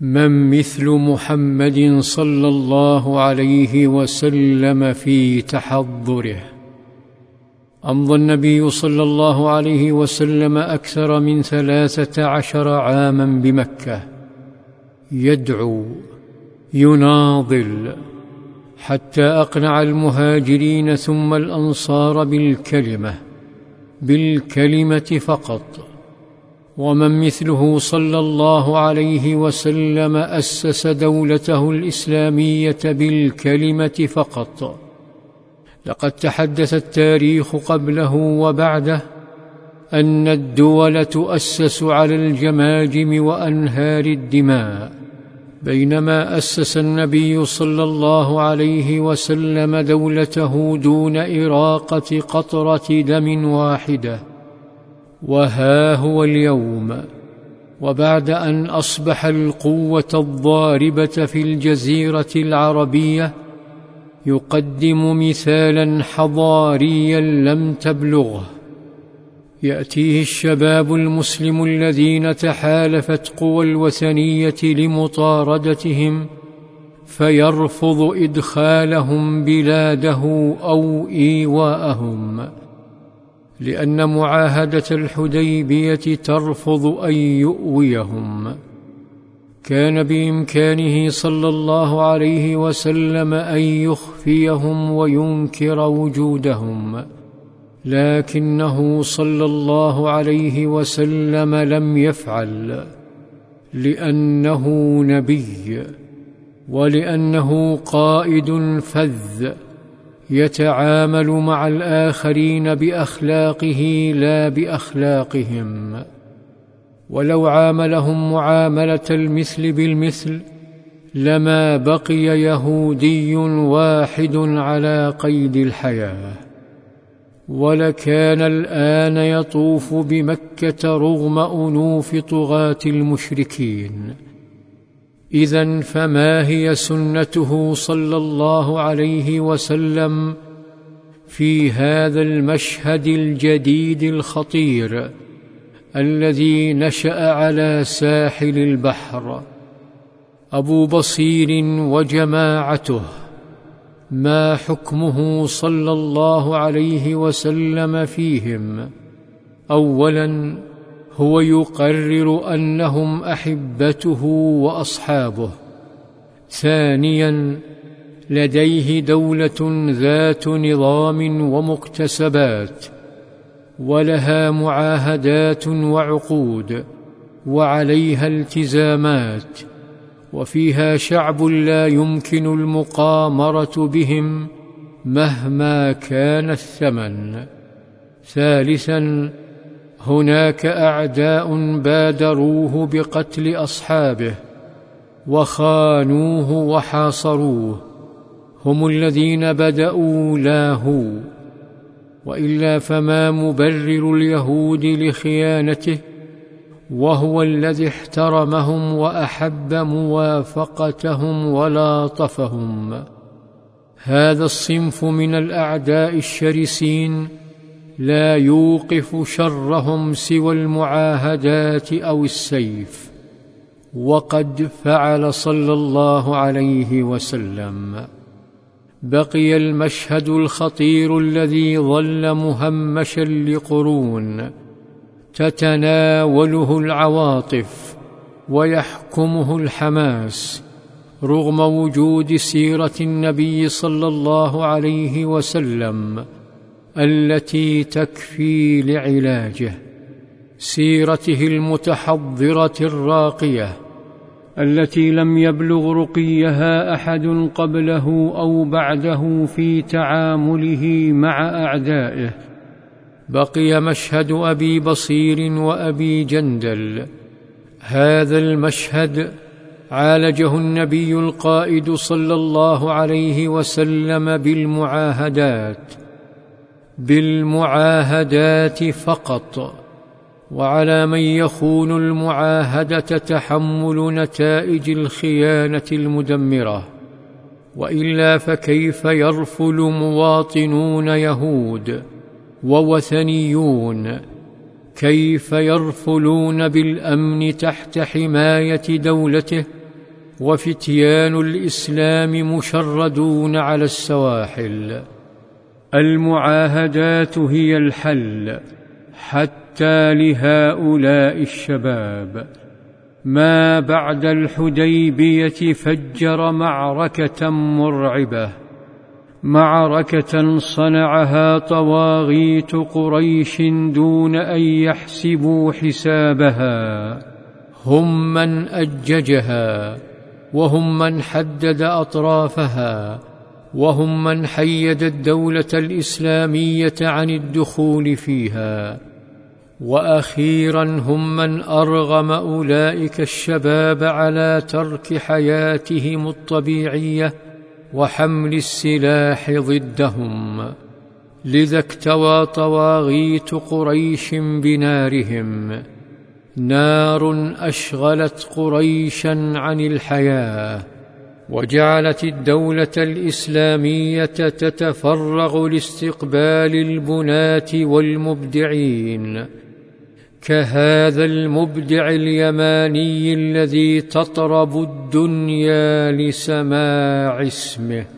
من مثل محمد صلى الله عليه وسلم في تحضره. امضى النبي صلى الله عليه وسلم أكثر من ثلاثة عشر عاما بمكة. يدعو يناضل حتى أقنع المهاجرين ثم الأنصار بالكلمة بالكلمة فقط. ومن مثله صلى الله عليه وسلم أسس دولته الإسلامية بالكلمة فقط. لقد تحدث التاريخ قبله وبعده أن الدول تؤسس على الجماجم وأنهار الدماء بينما أسس النبي صلى الله عليه وسلم دولته دون إراقة قطرة دم واحدة. وها هو اليوم وبعد ان اصبح القوه الضاربه في الجزيره العربيه يقدم مثالا حضاريا لم تبلغه ياتيه الشباب المسلم الذين تحالفت قوى الوثنيه لمطاردتهم فيرفض ادخالهم بلاده أو ايواءهم لأن معاهدة الحديبية ترفض أن يؤويهم. كان بإمكانه صلى الله عليه وسلم أن يخفيهم وينكر وجودهم لكنه صلى الله عليه وسلم لم يفعل لأنه نبي ولأنه قائد فذ. يتعامل مع الآخرين بأخلاقه لا بأخلاقهم. ولو عاملهم معاملة المثل بالمثل لما بقي يهودي واحد على قيد الحياة. ولكان الآن يطوف بمكة رغم أنوف طغاة المشركين. اذا فما هي سنته صلى الله عليه وسلم في هذا المشهد الجديد الخطير الذي نشأ على ساحل البحر. أبو بصير وجماعته ما حكمه صلى الله عليه وسلم فيهم؟ اولا هو يقرر أنهم أحبته وأصحابه. ثانيا لديه دولة ذات نظام ومكتسبات ولها معاهدات وعقود وعليها التزامات وفيها شعب لا يمكن المقامرة بهم مهما كان الثمن. ثالثا هناك أعداء بادروه بقتل أصحابه وخانوه وحاصروه هم الذين بدأوا لا هو وإلا فما مبرر اليهود لخيانته وهو الذي احترمهم وأحب موافقتهم ولاطفهم هذا الصنف من الأعداء الشرسين لا يوقف شرهم سوى المعاهدات أو السيف. وقد فعل صلى الله عليه وسلم. بقي المشهد الخطير الذي ظل مهمشا لقرون. تتناوله العواطف ويحكمه الحماس. رغم وجود سيرة النبي صلى الله عليه وسلم التي تكفي لعلاجه سيرته المتحضرة الراقية التي لم يبلغ رقيها أحد قبله أو بعده في تعامله مع أعدائه. بقي مشهد أبي بصير وأبي جندل. هذا المشهد عالجه النبي القائد صلى الله عليه وسلم بالمعاهدات. بالمعاهدات فقط وعلى من يخون المعاهدة تحمل نتائج الخيانة المدمرة. وإلا فكيف يرفل مواطنون يهود ووثنيون؟ كيف يرفلون بالأمن تحت حماية دولته؟ وفتيان الإسلام مشردون على السواحل. المعاهدات هي الحل حتى لهؤلاء الشباب. ما بعد الحديبية فجر معركة مرعبة. معركة صنعها طواغيت قريش دون أن يحسبوا حسابها. هم من أججها وهم من حدد أطرافها. وهم من حيد الدولة الإسلامية عن الدخول فيها. وأخيرا هم من أرغم أولئك الشباب على ترك حياتهم الطبيعية وحمل السلاح ضدهم. لذا اكتوى طواغيت قريش بنارهم. نار أشغلت قريشا عن الحياة. وجعلت الدولة الإسلامية تتفرغ لاستقبال البناه والمبدعين. كهذا المبدع اليماني الذي تطرب الدنيا لسماع اسمه.